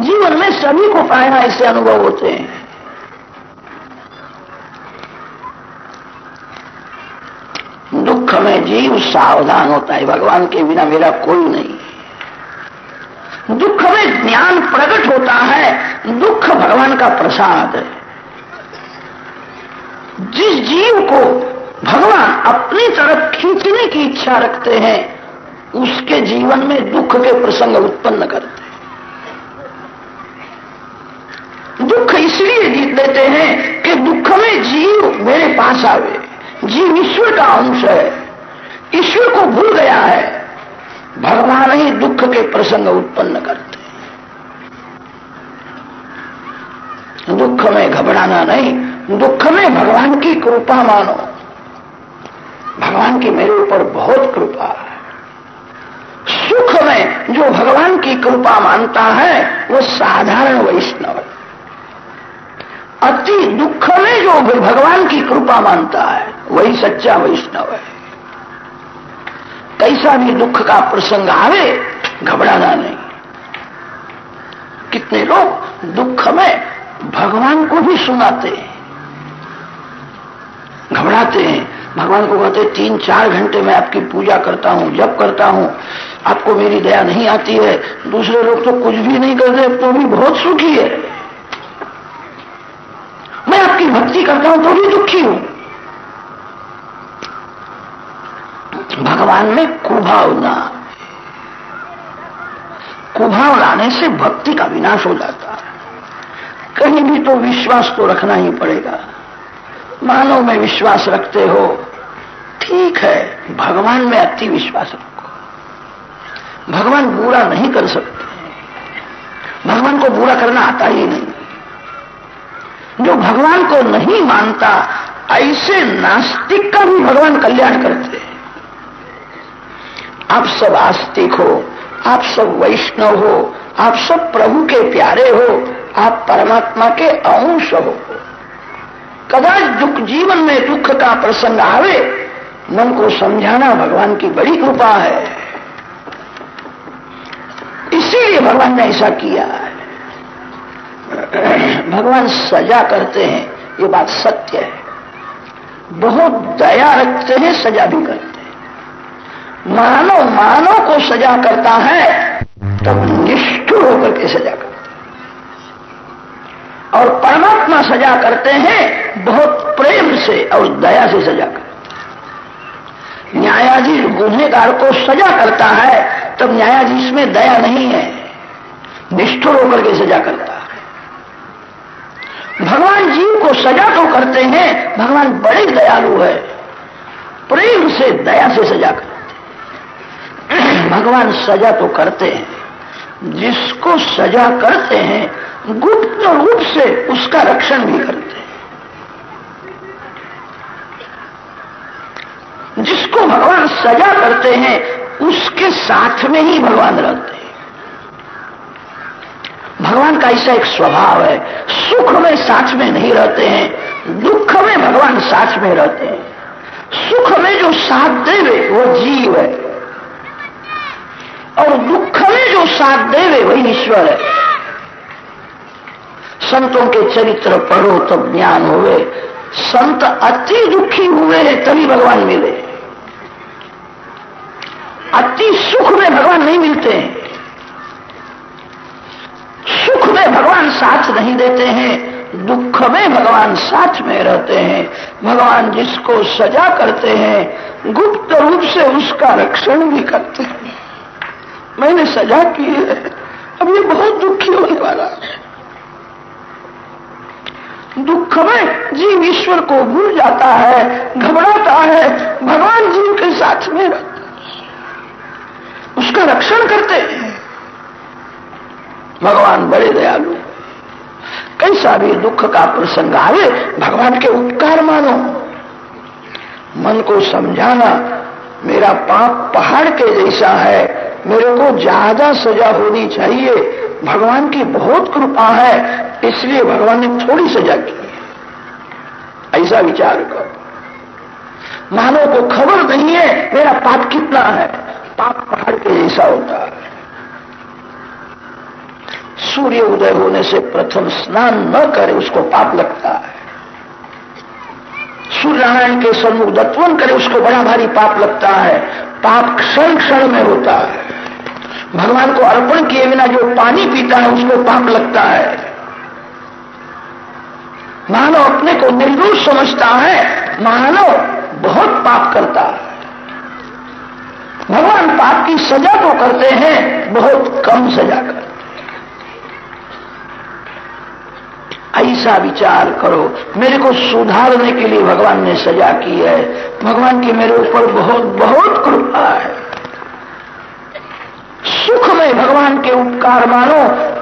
जीवन में सभी को प्राय ऐसे अनुभव होते हैं। दुख में जीव सावधान होता है, भगवान के बिना मेरा कोई नहीं। दुख में ज्ञान प्रकट होता है, दुख भगवान का प्रसाद है। जिस जीव को भगवान अपनी तरफ़ खींचने की इच्छा रखते हैं, उसके जीवन में दुख के प्रसंग उत्पन्न करते हैं दुख इसलिए जीत लेते हैं कि दुख में जीव मेरे पास आवे। जीव ईश्वर का अंश है। ईश्वर को भूल गया है। भगवान ही दुख के प्रसंग उत्पन्न करते। दुख में घबराना नहीं, दुख में भगवान की कृपा मानो। भगवान की मेरे ऊपर बहुत कृपा है। सुख में जो भगवान की कृपा मानता है, वो साधारण वैष्णव है। अति दुख में जो भी भगवान की कृपा मानता है, वही सच्चा वैष्णव है। कैसा भी दुख का प्रसंग आवे, घबराना नहीं। कितने लोग दुख में भगवान को भी सुनाते हैं। घबराते हैं। भगवान को कहते तीन चार घंटे में आपकी पूजा करता हूँ जब करता हूँ। आपको मेरी दया नहीं आती है। दूसरे लोग तो कुछ भी नहीं करते तो भी बहुत सुखी है। मैं आपकी भक्ति करता हूँ तो भी दुखी हूँ। भगवान में कुभावना कुभाव लाने से भक्ति का विनाश हो जाता है। कहीं भी तो विश्वास तो रखना ही पड़ेगा। मानव में विश्वास रखते हो, ठीक है, भगवान में अति विश्वास रखो। भगवान बुरा नहीं कर सकते। भगवान को बुरा करना आता ही नहीं। जो भगवान को नहीं मानता, ऐसे नास्तिक का भी भगवान कल्याण करते आप सब आस्तिक हो, आप सब वैष्णव हो, आप सब प्रभु के प्यारे हो, आप परमात्मा के अंश हो। कदाच दुख जीवन में दुख का प्रसंग आवे, मन को समझाना भगवान की बड़ी कृपा है। इसीलिए भगवान ने ऐसा किया है। भगवान सजा करते हैं, ये बात सत्य है। बहुत दया रखते हैं, सजा भी करते हैं। मानव मानव को सजा करता है, तब निष्ठुर होकर के सजा करता और परमात्मा सजा करते हैं, बहुत प्रेम से और दया से सजा करते न्यायाधीश गुनेगार को सजा करता है, तब न्यायाधीश में दया नहीं है। निष्ठुर होकर के सजा करता है। भगवान जीव को सजा तो करते हैं, भगवान बड़े दयालु है। प्रेम से, दया से सजा करते भगवान सजा तो करते हैं। जिसको सजा करते हैं, गुप्त रूप से उसका रक्षण भी करते हैं। जिसको भगवान सजा करते हैं, उसके साथ में ही भगवान रहते हैं। भगवान का ऐसा एक स्वभाव है, सुख में साथ में नहीं रहते हैं, दुख में भगवान साथ में रहते हैं। सुख में जो साथ देवे, वो जीव है। और दुख में जो साथ देवे, वही ईश्वर है। संतों के चरित्र पढ़ो तब ज्ञान हुए संत अति दुखी हुए तभी भगवान मिले। अति सुख में भगवान नहीं मिलते हैं। सुख में भगवान साथ नहीं देते हैं, दुख में भगवान साथ में रहते हैं। भगवान जिसको सजा करते हैं, गुप्त रूप से उसका रक्षण भी करते हैं। मैंने सजा की है। अब ये बहुत दुखी होने वाला है। दुख में जीव ईश्वर को भूल जाता है, घबराता है, भगवान जीव के साथ में रहता है। उसका रक्षण करते हैं। भगवान बड़े दयालु कैसा भी दुख का प्रसंग आवे भगवान के उपकार मानो। मन को समझाना मेरा पाप पहाड़ के जैसा है। मेरे को ज़्यादा सजा होनी चाहिए। भगवान की बहुत कृपा है, इसलिए भगवान ने थोड़ी सजा की है। ऐसा विचार करो। मानव को खबर नहीं है मेरा पाप कितना है। पाप पहाड़ के जैसा होता है। सूर्य उदय होने से प्रथम स्नान न करे, उसको पाप लगता है। सूर्य नारायण के सन्मुख दत्वन करे, उसको बड़ा भारी पाप लगता है। पाप क्षण क्षण में होता है। भगवान को अर्पण किए बिना जो पानी पीता है, उसको पाप लगता है। मानव अपने को निर्दोष समझता है। मानव बहुत पाप करता है। भगवान पाप की सजा तो करते हैं, बहुत कम सजा करते ऐसा विचार करो। मेरे को सुधारने के लिए भगवान ने सजा की है। भगवान की मेरे ऊपर बहुत बहुत कृपा है। सुख में भगवान के उपकार मानो।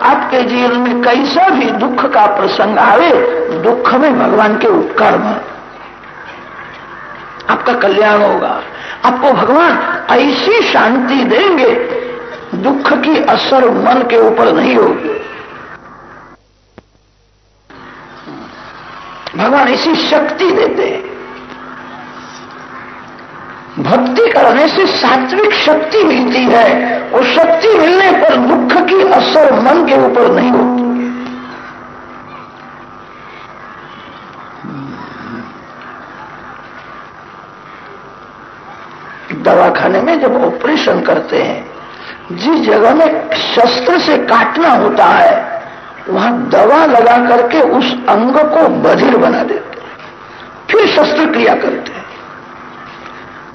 आपके जीवन में कैसा भी दुख का प्रसंग आवे, दुख में भगवान के उपकार मानो। आपका कल्याण होगा। आपको भगवान ऐसी शांति देंगे, दुख की असर मन के ऊपर नहीं होगी। भगवान ऐसी शक्ति देते हैं। भक्ति करने से सात्विक शक्ति मिलती है। और शक्ति मिलने पर दुख की असर मन के ऊपर नहीं होती दवाखाने में जब ऑपरेशन करते हैं, जिस जगह में शस्त्र से काटना होता है वहाँ दवा लगा करके उस अंग को बधिर बना देते फिर शस्त्र क्रिया करते हैं।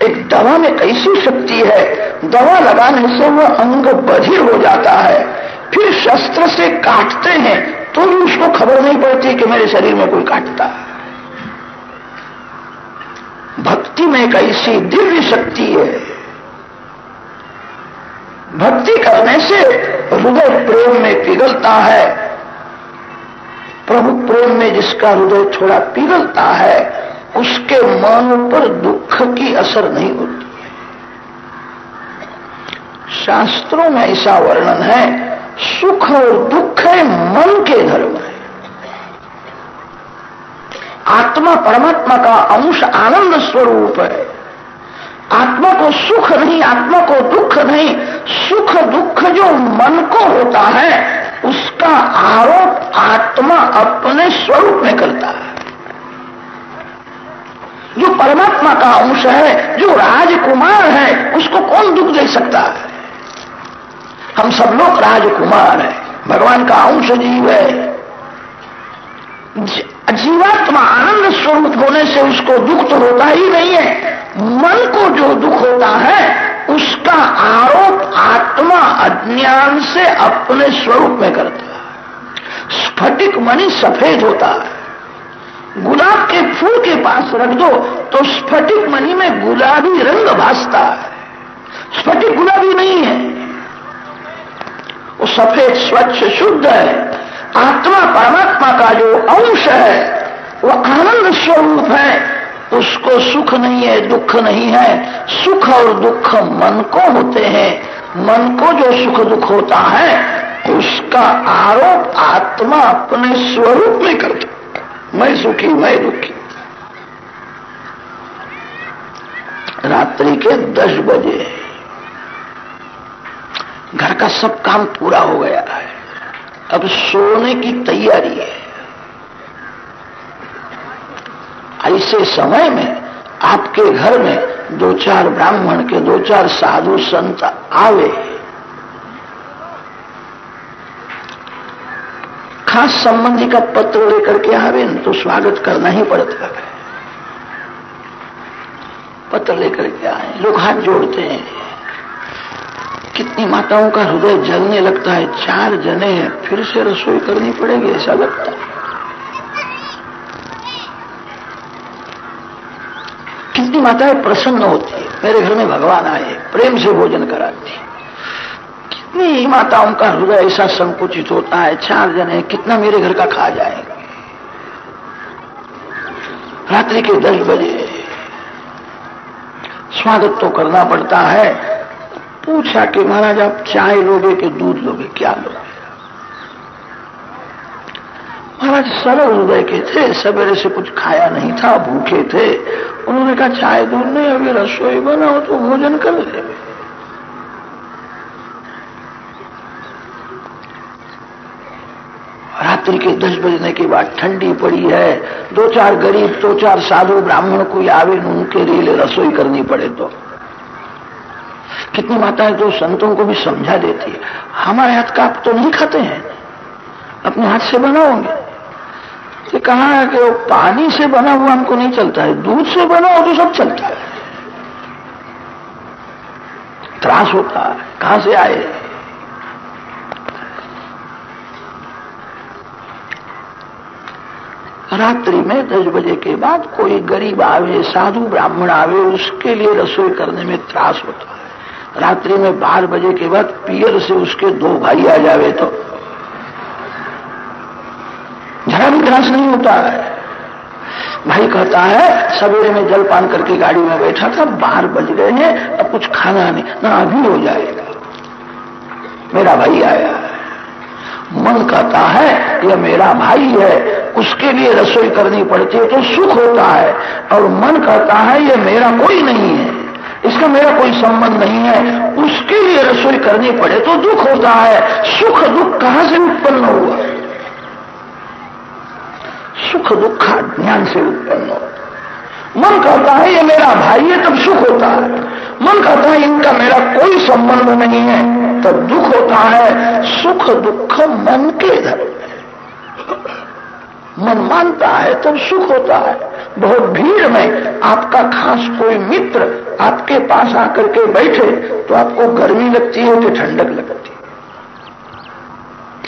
एक दवा में कैसी शक्ति है? दवा लगाने से वह अंग बधिर हो जाता है। फिर शस्त्र से काटते हैं तो भी उसको खबर नहीं पड़ती कि मेरे शरीर में कोई काटता है। भक्ति में एक ऐसी दिव्य शक्ति है। भक्ति करने से हृदय प्रेम में पिघलता है प्रभु प्रेम में जिसका हृदय थोड़ा पिघलता है, उसके मन पर दुख की असर नहीं होती शास्त्रों में ऐसा वर्णन है, सुख और दुख है मन के धर्म है। आत्मा परमात्मा का अंश आनंद स्वरूप है। आत्मा को सुख नहीं, आत्मा को दुख नहीं, सुख दुख जो मन को होता है उसका आरोप आत्मा अपने स्वरूप में करता है। जो परमात्मा का अंश है, जो राजकुमार है, उसको कौन दुख दे सकता है? हम सब लोग राजकुमार हैं। भगवान का अंश जीव है। जीवात्मा आनंद स्वरूप होने से उसको दुख तो होता ही नहीं है। मन को जो दुख होता है, उसका आत्मा अज्ञान से अपने स्वरूप में करता है। स्फटिक मणि सफ़ेद होता है। गुलाब के फूल के पास रख दो तो स्फटिक मणि में गुलाबी रंग भासता है। स्फटिक गुलाबी नहीं है। वो सफ़ेद, स्वच्छ, शुद्ध है। आत्मा परमात्मा का जो अंश है, वो आनंद स्वरूप है। उसको सुख नहीं है, दुख नहीं है। सुख और दुख मन को होते हैं। मन को जो सुख दुख होता है, उसका आरोप आत्मा अपने स्वरूप में करता मैं सुखी, मैं दुखी। रात्रि के दस बजे घर का सब काम पूरा हो गया है। अब सोने की तैयारी है। ऐसे समय में आपके घर में दो चार ब्राह्मण के दो चार साधु संत आवे। खास संबंधी का पत्र लेकर के आवे तो स्वागत करना ही पड़ता है। पत्र लेकर के आए, लोग हाथ जोड़ते हैं। कितनी माताओं का हृदय जलने लगता है, चार जने हैं, फिर से रसोई करनी पड़ेगी, ऐसा लगता है। कितनी माताएँ प्रसन्न होती है। मेरे घर में भगवान आए, प्रेम से भोजन कराती। कितनी ही माताओं का हृदय ऐसा संकुचित होता है, चार जने, कितना मेरे घर का खा जाएगा। रात्रि के दस बजे स्वागत तो करना पड़ता है। पूछा कि महाराज, आप चाय लोगे कि दूध लोगे, क्या लोगे? महाराज सरल हृदय के थे, सवेरे से कुछ खाया नहीं था, भूखे थे। उन्होंने कहा, चाय दूध नहीं, अभी रसोई बनाओ तो भोजन कर ले रात्रि के दस बजने के बाद ठंडी पड़ी है। दो चार गरीब, दो चार साधु ब्राह्मण कोई आवे उनके लिए रसोई करनी पड़े तो। कितनी माताएँ तो संतों को भी समझा देती है। हमारे हाथ का आप तो नहीं खाते हैं? अपने हाथ से बनाओगे? तो कहा है कि वो पानी से बना हुआ हमको नहीं चलता है। दूध से बना हो तो सब चलता है। त्रास होता है। कहाँ से आए? रात्रि में दस बजे के बाद कोई गरीब आवे, साधु ब्राह्मण आवे, उसके लिए रसोई करने में त्रास होता है। रात्रि में बारह बजे के बाद पियर से उसके दो भाई आ जावे तो जरा भी नहीं होता है। भाई कहता है, सवेरे में जलपान करके गाड़ी में बैठा था, बाहर बज गए हैं, अब कुछ खाना नहीं, ना अभी हो जाएगा। मेरा भाई आया है। मन कहता है, यह मेरा भाई है, उसके लिए रसोई करनी पड़ती है तो सुख होता है। और मन कहता है ये मेरा कोई नहीं है, इसका मेरा कोई संबंध नहीं है, उसके लिए रसोई करनी पड़े तो दुख होता है। सुख दुख कहाँ से उत्पन्न हुआ? सुख दुख ज्ञान से उत्पन्न हो। मन कहता है, ये मेरा भाई है, तब सुख होता है। मन कहता है, इनका मेरा कोई संबंध नहीं है। तब दुख होता है, सुख दुख मन के धर्म मन मानता है, तब सुख होता है। बहुत भीड़ में आपका खास कोई मित्र आपके पास आकर के बैठे तो आपको गर्मी लगती है कि ठंडक लगती है।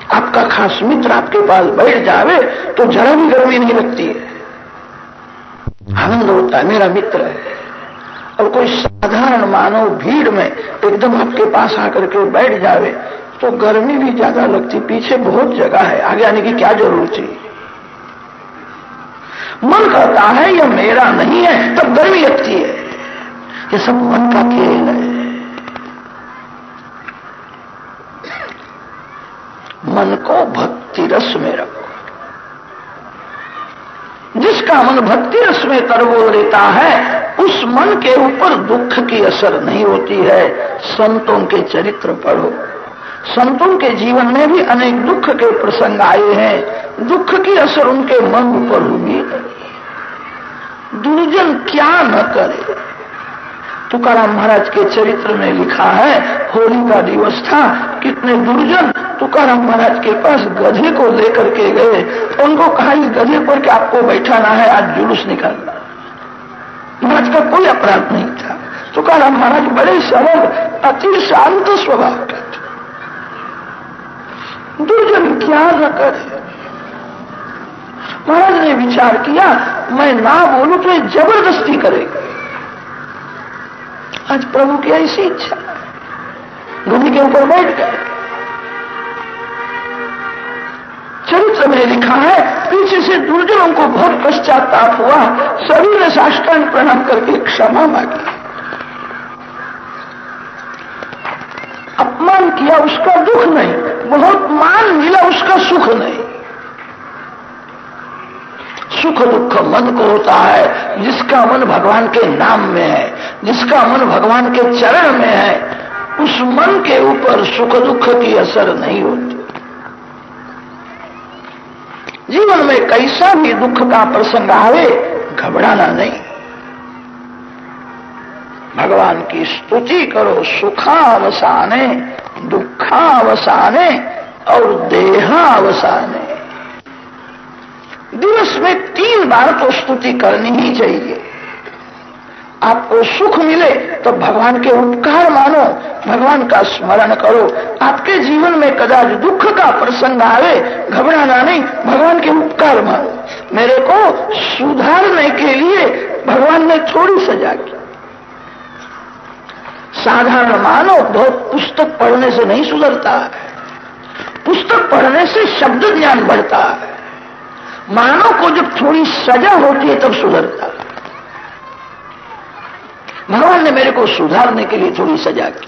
आपका खास मित्र आपके पास बैठ जावे तो जरा भी गर्मी नहीं लगती है। आनंद होता है, मेरा मित्र है। और कोई साधारण मानव भीड़ में एकदम आपके पास आकर के बैठ जावे तो गर्मी भी ज़्यादा लगती, पीछे बहुत जगह है, आगे आने की क्या ज़रूरत है? मन कहता है, यह मेरा नहीं है। तब गर्मी लगती है। ये सब मन का खेल है। मन को भक्ति रस में रखो। जिसका मन भक्ति रस में तरबोल देता है, उस मन के ऊपर दुख की असर नहीं होती है। संतों के चरित्र पढ़ो। संतों के जीवन में भी अनेक दुख के प्रसंग आए हैं। दुख की असर उनके मन ऊपर हुई दुर्जन क्या न करे। तुकाराम महाराज के चरित्र में लिखा है, होली का दिवस था, कितने दुर्जन तुकाराम महाराज के पास गधे को लेकर के गए। उनको कहा, इस गधे पर कि आपको बैठाना है? आज जुलूस निकालना महाराज का कोई अपराध नहीं था। तुकाराम महाराज बड़े सरल, अति शांत स्वभाव का थे। दुर्जन क्या न करे महाराज ने विचार किया, मैं ना बोलू तो ज़बरदस्ती करेगा। आज प्रभु की ऐसी इच्छा। गधे के ऊपर बैठ गए। चरित्र में लिखा है, पीछे से दुर्जनों को बहुत पश्चाताप हुआ। सभी ने साष्टांग प्रणाम करके क्षमा मांगी। अपमान किया उसका दुख नहीं, बहुत मान मिला उसका सुख नहीं। सुख दुख मन को होता है, जिसका मन भगवान के नाम में है, जिसका मन भगवान के चरण में है, उस मन के ऊपर सुख दुख की असर नहीं होती। जीवन में कैसा भी दुख का प्रसंग आवे, घबराना नहीं। भगवान की स्तुति करो, सुखावसाने, दुखावसाने और देहावसाने। दिवस में तीन बार तो स्तुति करनी ही चाहिए। आपको सुख मिले तो भगवान के उपकार मानो, भगवान का स्मरण करो। आपके जीवन में कदाच दुख का प्रसंग आवे, घबराना नहीं, भगवान के उपकार मानो। मेरे को सुधारने के लिए भगवान ने थोड़ी सजा की। साधारण मानो, बहुत पुस्तक पढ़ने से नहीं सुधरता है। पुस्तक पढ़ने से शब्द ज्ञान बढ़ता है। मानव को जब थोड़ी सजा होती है, तब सुधरता। भगवान ने मेरे को सुधारने के लिए थोड़ी सजा की।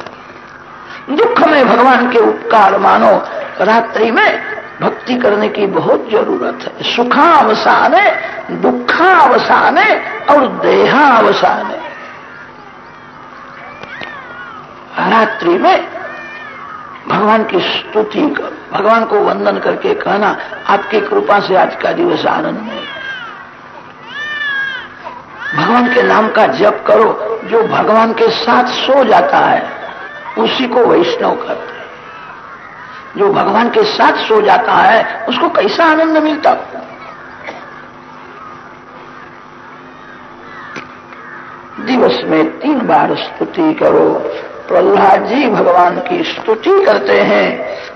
दुख में भगवान के उपकार मानो, रात्रि में भक्ति करने की बहुत ज़रूरत है। सुखावसाने है और देहावसान। है रात्रि में भगवान की स्तुति कर। भगवान को वंदन करके कहना, आपकी कृपा से आज का दिवस आनंद में भगवान के नाम का जप करो, जो भगवान के साथ सो जाता है, उसी को वैष्णव करते हैं। जो भगवान के साथ सो जाता है, उसको कैसा आनंद मिलता? दिवस में तीन बार स्तुति करो। प्रहलाद जी भगवान की स्तुति करते हैं।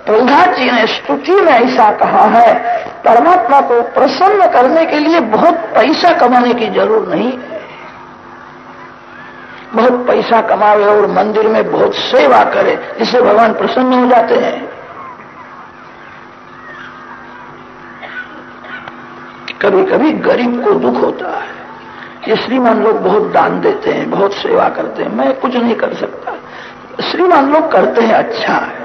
प्रहलाद जी ने स्तुति में ऐसा कहा है, परमात्मा को प्रसन्न करने के लिए बहुत पैसा कमाने की ज़रूर नहीं बहुत पैसा कमावे और मंदिर में बहुत सेवा करे, जिससे भगवान प्रसन्न हो जाते हैं। कभी कभी गरीब को दुख होता है। ये श्रीमान लोग बहुत दान देते हैं, बहुत सेवा करते हैं। मैं कुछ नहीं कर सकता। श्रीमान लोग करते हैं अच्छा। है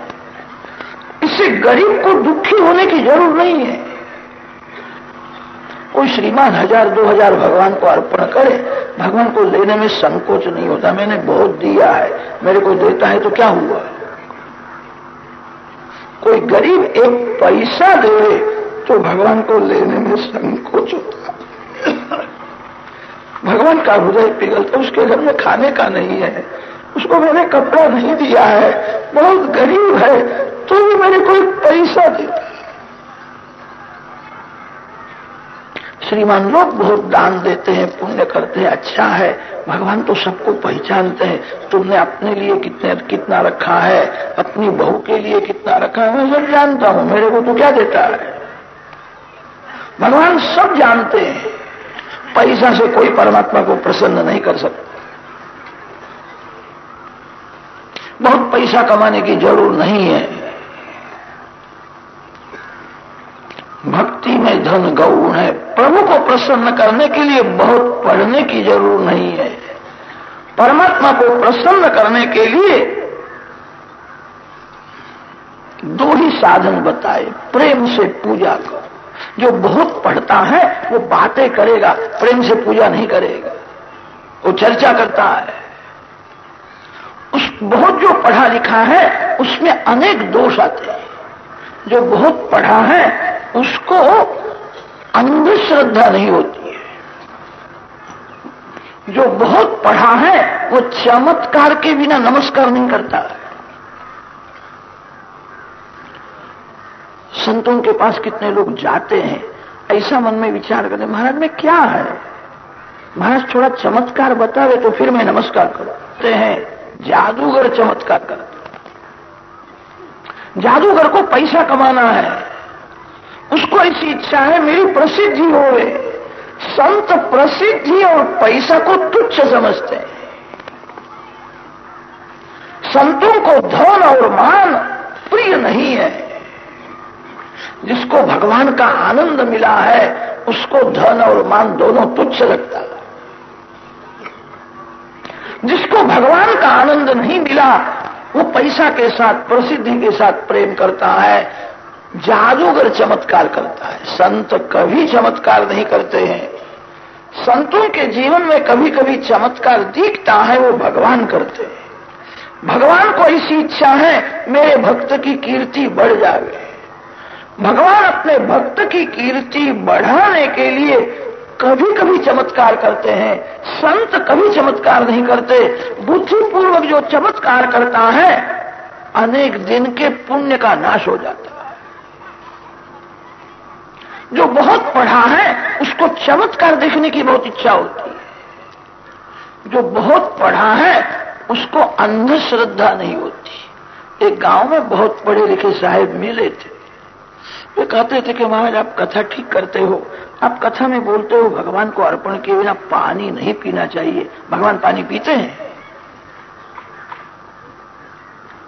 इससे गरीब को दुखी होने की ज़रूरत नहीं है। कोई श्रीमान हज़ार, दो हज़ार भगवान को अर्पण करे, भगवान को लेने में संकोच नहीं होता। मैंने बहुत दिया है, मेरे को देता है तो क्या हुआ? कोई गरीब एक पैसा दे तो भगवान को लेने में संकोच होता। भगवान का हृदय पिघलता, उसके घर में खाने का नहीं है। उसको मैंने कपड़ा नहीं दिया है, बहुत गरीब है तो भी मैंने कोई पैसा देता श्रीमान लोग बहुत दान देते हैं, पुण्य करते हैं अच्छा है, भगवान तो सबको पहचानते हैं, तुमने अपने लिए कितने, कितना रखा है, अपनी बहू के लिए कितना रखा है, मैं सब जानता हूँ, मेरे को तो क्या देता है? भगवान सब जानते हैं, पैसा से कोई परमात्मा को प्रसन्न नहीं कर सकता बहुत पैसा कमाने की ज़रूर नहीं है। भक्ति में धन गौण है। प्रभु को प्रसन्न करने के लिए बहुत पढ़ने की ज़रूर नहीं है। परमात्मा को प्रसन्न करने के लिए दो ही साधन बताए। प्रेम से पूजा करो। जो बहुत पढ़ता है, वो बातें करेगा, प्रेम से पूजा नहीं करेगा। वो चर्चा करता है। उस बहुत जो पढ़ा लिखा है, उसमें अनेक दोष आते हैं। जो बहुत पढ़ा है, उसको अंधश्रद्धा नहीं होती है। जो बहुत पढ़ा है, वो चमत्कार के बिना नमस्कार नहीं करता। है संतों के पास कितने लोग जाते हैं, ऐसा मन में विचार करते, महाराज, में क्या है? महाराज, थोड़ा चमत्कार बतावे तो फिर मैं नमस्कार करते हैं जादूगर चमत्कार करते जादूगर को पैसा कमाना है। उसको ऐसी इच्छा है, मेरी प्रसिद्धि हो संत प्रसिद्धि और पैसा को तुच्छ समझते हैं। संतों को धन और मान प्रिय नहीं है। जिसको भगवान का आनंद मिला है, उसको धन और मान दोनों तुच्छ लगता है। जिसको भगवान का आनंद नहीं मिला, वो पैसा के साथ, प्रसिद्धि के साथ प्रेम करता है, जादूगर चमत्कार करता है। संत कभी चमत्कार नहीं करते हैं। संतों के जीवन में कभी कभी चमत्कार दिखता है, वो भगवान करते हैं। भगवान को ऐसी इच्छा है, मेरे भक्त की कीर्ति बढ़ जाए भगवान अपने भक्त की कीर्ति बढ़ाने के लिए कभी कभी चमत्कार करते हैं। संत कभी चमत्कार नहीं करते। बुद्धिपूर्वक जो चमत्कार करता है, अनेक दिन के पुण्य का नाश हो जाता है। जो बहुत पढ़ा है, उसको चमत्कार देखने की बहुत इच्छा होती है। जो बहुत पढ़ा है, उसको अंधश्रद्धा नहीं होती। एक गाँव में बहुत पढ़े लिखे साहेब मिले थे। वे कहते थे कि महाराज, आप कथा ठीक करते हो आप कथा में बोलते हो, भगवान को अर्पण किए बिना पानी नहीं पीना चाहिए। भगवान पानी पीते हैं?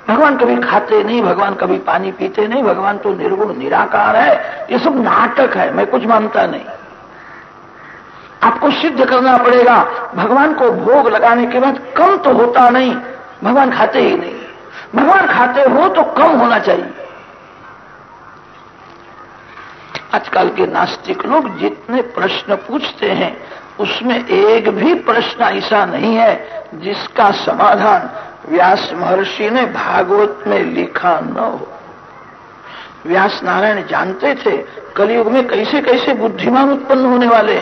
भगवान कभी खाते नहीं, भगवान कभी पानी पीते नहीं, भगवान तो निर्गुण, निराकार है। ये सब नाटक है, मैं कुछ मानता नहीं। आपको सिद्ध करना पड़ेगा, भगवान को भोग लगाने के बाद कम तो होता नहीं, भगवान खाते ही नहीं। भगवान खाते हो तो कम होना चाहिए। आजकल के नास्तिक लोग जितने प्रश्न पूछते हैं, उसमें एक भी प्रश्न ऐसा नहीं है जिसका समाधान व्यास महर्षि ने भागवत में लिखा न हो। व्यास नारायण जानते थे कलयुग में कैसे कैसे बुद्धिमान उत्पन्न होने वाले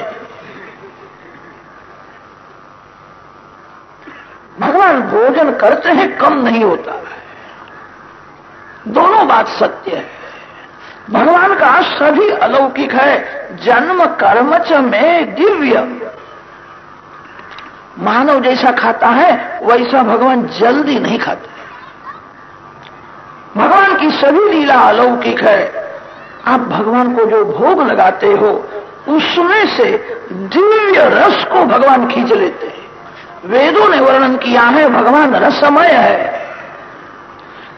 भगवान भोजन करते हैं, कम नहीं होता। है दोनों बात सत्य है। भगवान का सभी अलौकिक है। जन्म कर्मच में दिव्य। मानव जैसा खाता है, वैसा भगवान जल्दी नहीं खाते। भगवान की सभी लीला अलौकिक है। आप भगवान को जो भोग लगाते हो, उसमें से दिव्य रस को भगवान खींच लेते हैं। वेदों ने वर्णन किया है, भगवान रसमय है।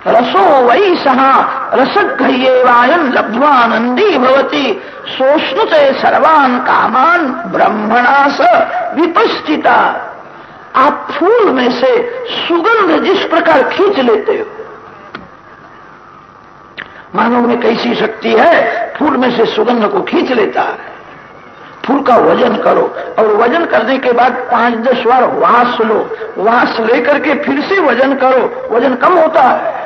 रसो वही सहा रसघ्येवायन लब्ध्वानंदी भवती। सोष्णुते सर्वान कामान ब्रह्मणा स विपस्थिता आप फूल में से सुगंध जिस प्रकार खींच लेते हो। मानव में कैसी शक्ति है? फूल में से सुगंध को खींच लेता है। फूल का वज़न करो और वज़न करने के बाद पाँच दस बार वास लो। वास लेकर के फिर से वज़न करो। वज़न कम होता है।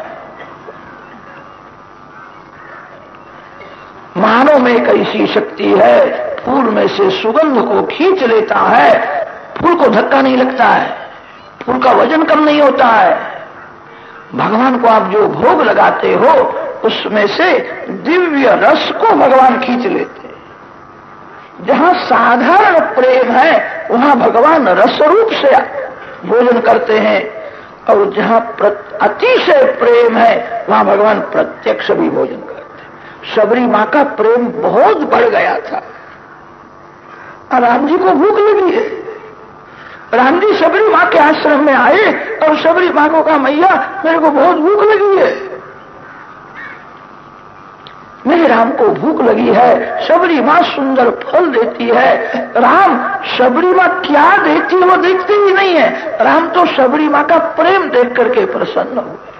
में एक ऐसी शक्ति है फूल में से सुगंध को खींच लेता है। फूल को धक्का नहीं लगता है, फूल का वज़न कम नहीं होता है। भगवान को आप जो भोग लगाते हो, उसमें से दिव्य रस को भगवान खींच लेते जहाँ साधारण प्रेम है, वहाँ भगवान रस रूप से भोजन करते हैं। और जहाँ अतिशय प्रेम है, वहाँ भगवान प्रत्यक्ष भी भोजन करते शबरी माँ का प्रेम बहुत बढ़ गया था। और राम जी को भूख लगी है। राम जी शबरी माँ के आश्रम में आए और शबरी माँ को कहा, मैया, मेरे को बहुत भूख लगी है। मेरे राम को भूख लगी है शबरी माँ सुंदर फल देती है। राम शबरी माँ क्या देती है वो देखते ही नहीं है। राम तो शबरी माँ का प्रेम देख करके प्रसन्न हुए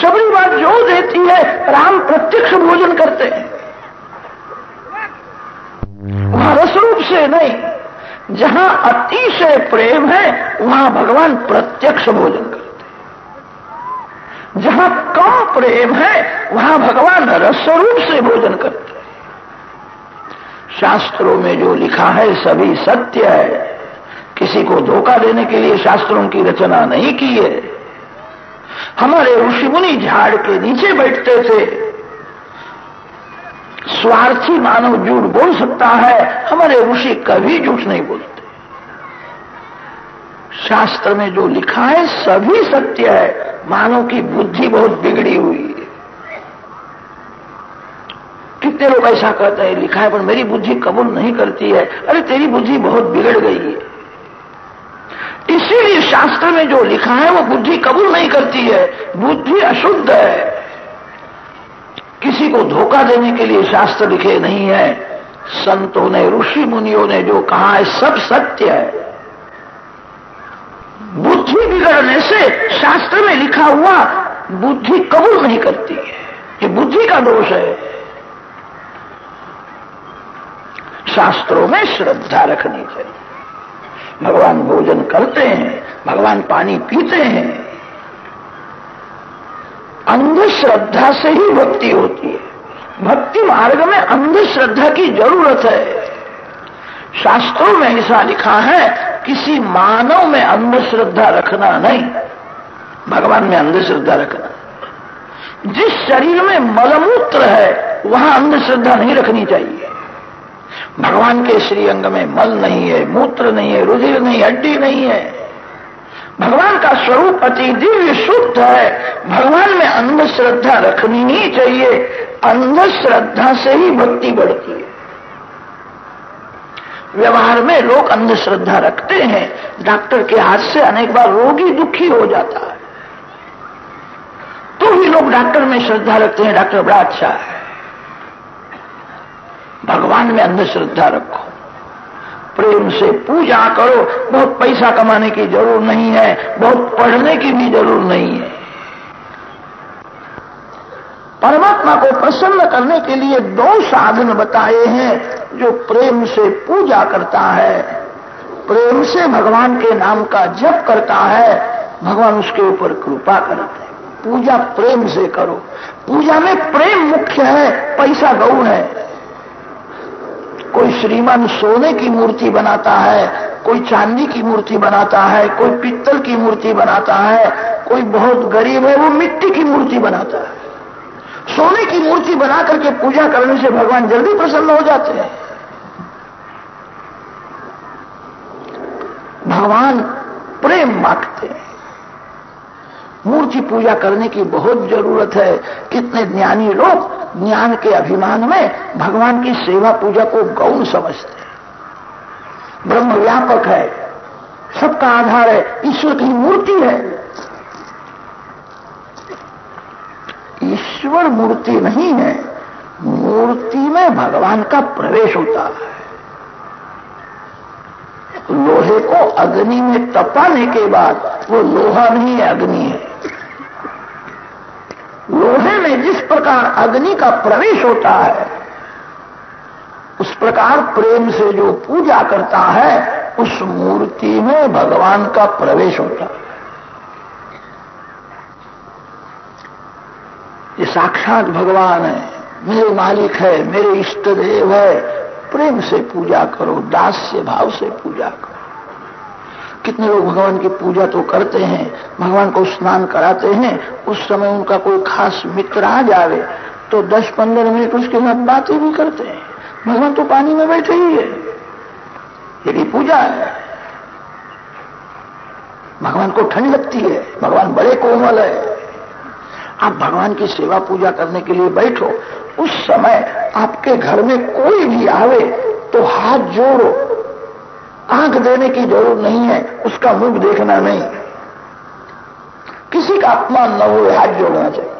शबरी माँ जो देती है, राम प्रत्यक्ष भोजन करते हैं। वहाँ रसरूप से नहीं, जहाँ अतिशय प्रेम है, वहाँ भगवान प्रत्यक्ष भोजन करते जहाँ कम प्रेम है, वहाँ भगवान रसरूप से भोजन करते हैं। शास्त्रों में जो लिखा है, सभी सत्य है। किसी को धोखा देने के लिए शास्त्रों की रचना नहीं की है। हमारे ऋषि मुनि झाड़ के नीचे बैठते थे। स्वार्थी मानव झूठ बोल सकता है, हमारे ऋषि कभी झूठ नहीं बोलते। शास्त्र में जो लिखा है, सभी सत्य है। मानव की बुद्धि बहुत बिगड़ी हुई है। कितने लोग ऐसा कहते हैं, लिखा है, पर मेरी बुद्धि कबूल नहीं करती है। अरे, तेरी बुद्धि बहुत बिगड़ गई है। इसीलिए शास्त्र में जो लिखा है, वो बुद्धि कबूल नहीं करती है। बुद्धि अशुद्ध है। किसी को धोखा देने के लिए शास्त्र लिखे नहीं है। संतों ने, ऋषि मुनियों ने जो कहा है, सब सत्य है। बुद्धि बिगड़ने से शास्त्र में लिखा हुआ बुद्धि कबूल नहीं करती है। ये बुद्धि का दोष है। शास्त्रों में श्रद्धा रखनी चाहिए। भगवान भोजन करते हैं, भगवान पानी पीते हैं। अंधश्रद्धा से ही भक्ति होती है। भक्ति मार्ग में अंधश्रद्धा की ज़रूरत है। शास्त्रों में ऐसा लिखा है, किसी मानव में अंधश्रद्धा रखना नहीं, भगवान में अंधश्रद्धा रखना। जिस शरीर में मलमूत्र है, वहाँ अंधश्रद्धा नहीं रखनी चाहिए। भगवान के श्री अंग में मल नहीं है, मूत्र नहीं है, रुधिर नहीं, हड्डी नहीं है। भगवान का स्वरूप अति दिव्य शुद्ध है। भगवान में अंधश्रद्धा रखनी ही चाहिए। अंधश्रद्धा से ही भक्ति बढ़ती है। व्यवहार में लोग अंधश्रद्धा रखते हैं। डॉक्टर के हाथ से अनेक बार रोगी दुखी हो जाता है। तो भी लोग डॉक्टर में श्रद्धा रखते हैं। डॉक्टर बड़ा अच्छा है। भगवान में अंधश्रद्धा रखो। प्रेम से पूजा करो, बहुत पैसा कमाने की ज़रूर नहीं है, बहुत पढ़ने की भी ज़रूर नहीं है। परमात्मा को प्रसन्न करने के लिए दो साधन बताए हैं, जो प्रेम से पूजा करता है। प्रेम से भगवान के नाम का जप करता है, भगवान उसके ऊपर कृपा करते हैं। पूजा प्रेम से करो। पूजा में प्रेम मुख्य है, पैसा गौण है। कोई श्रीमान सोने की मूर्ति बनाता है, कोई चांदी की मूर्ति बनाता है, कोई पित्तल की मूर्ति बनाता है, कोई बहुत गरीब है, वो मिट्टी की मूर्ति बनाता है। सोने की मूर्ति बना करके पूजा करने से भगवान जल्दी प्रसन्न हो जाते हैं। भगवान प्रेम मांगते हैं। मूर्ति पूजा करने की बहुत ज़रूरत है। कितने ज्ञानी लोग ज्ञान के अभिमान में भगवान की सेवा पूजा को गौण समझते हैं। ब्रह्म व्यापक है। सबका आधार है। ईश्वर की मूर्ति है। ईश्वर मूर्ति नहीं है। मूर्ति में भगवान का प्रवेश होता है। लोहे को अग्नि में तपाने के बाद वो लोहा नहीं है, अग्नि है। में जिस प्रकार अग्नि का प्रवेश होता है, उस प्रकार प्रेम से जो पूजा करता है, उस मूर्ति में भगवान का प्रवेश होता है। ये साक्षात भगवान है, मेरे मालिक है, मेरे इष्ट देव है। प्रेम से पूजा करो, दास्य भाव से पूजा करो। कितने लोग भगवान की पूजा तो करते हैं, भगवान को स्नान कराते हैं, उस समय उनका कोई खास मित्र आ जावे तो 10-15 मिनट उसके साथ बातें भी करते हैं। भगवान तो पानी में बैठे ही है। ये भी पूजा है, भगवान को ठंड लगती है, भगवान बड़े कोमल है। आप भगवान की सेवा पूजा करने के लिए बैठो, उस समय आपके घर में कोई भी आवे तो हाथ जोड़ो आँख देने की ज़रूरत नहीं है, उसका मुख देखना नहीं। किसी का अपमान न हो, हाथ जोड़ना चाहिए।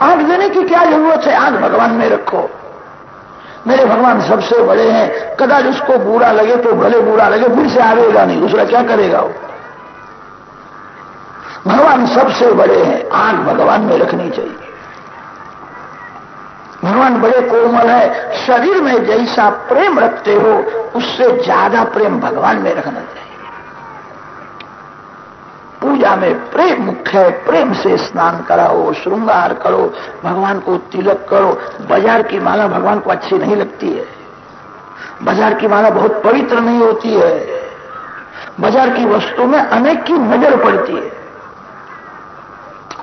आँख देने की क्या ज़रूरत है? आँख भगवान में रखो। मेरे भगवान सबसे बड़े हैं। कदाच उसको बुरा लगे तो भले बुरा लगे, फिर से आवेगा नहीं। दूसरा क्या करेगा वो? भगवान सबसे बड़े हैं। आँख भगवान में रखनी चाहिए। भगवान बड़े कोमल है। शरीर में जैसा प्रेम रखते हो, उससे ज़्यादा प्रेम भगवान में रखना चाहिए। पूजा में प्रेम मुख्य है, प्रेम से स्नान कराओ, श्रृंगार करो, भगवान को तिलक करो। बाज़ार की माला भगवान को अच्छी नहीं लगती है। बाज़ार की माला बहुत पवित्र नहीं होती है। बाज़ार की वस्तु में अनेक की नज़र पड़ती है।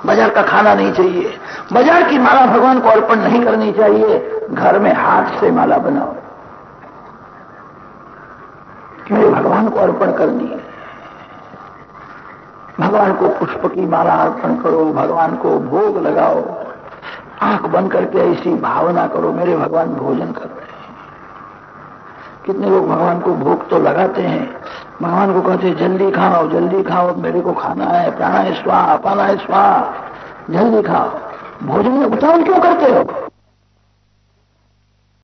बाज़ार का खाना नहीं चाहिए। बाज़ार की माला भगवान को अर्पण नहीं करनी चाहिए। घर में हाथ से माला बनाओ। मेरे भगवान को अर्पण करनी है। भगवान को पुष्प की माला अर्पण करो, भगवान को भोग लगाओ। आँख बंद करके ऐसी भावना करो, मेरे भगवान भोजन कर रहे हैं। कितने लोग भगवान को भोग तो लगाते हैं भगवान को कहते जल्दी खाओ जल्दी खाओ मेरे को खाना है प्राणा है स्वाहा अपाना है स्वाहा, जल्दी खाओ। भोजन में उतावल क्यों करते हो?